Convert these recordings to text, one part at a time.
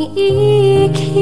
Apa rakyat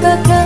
The.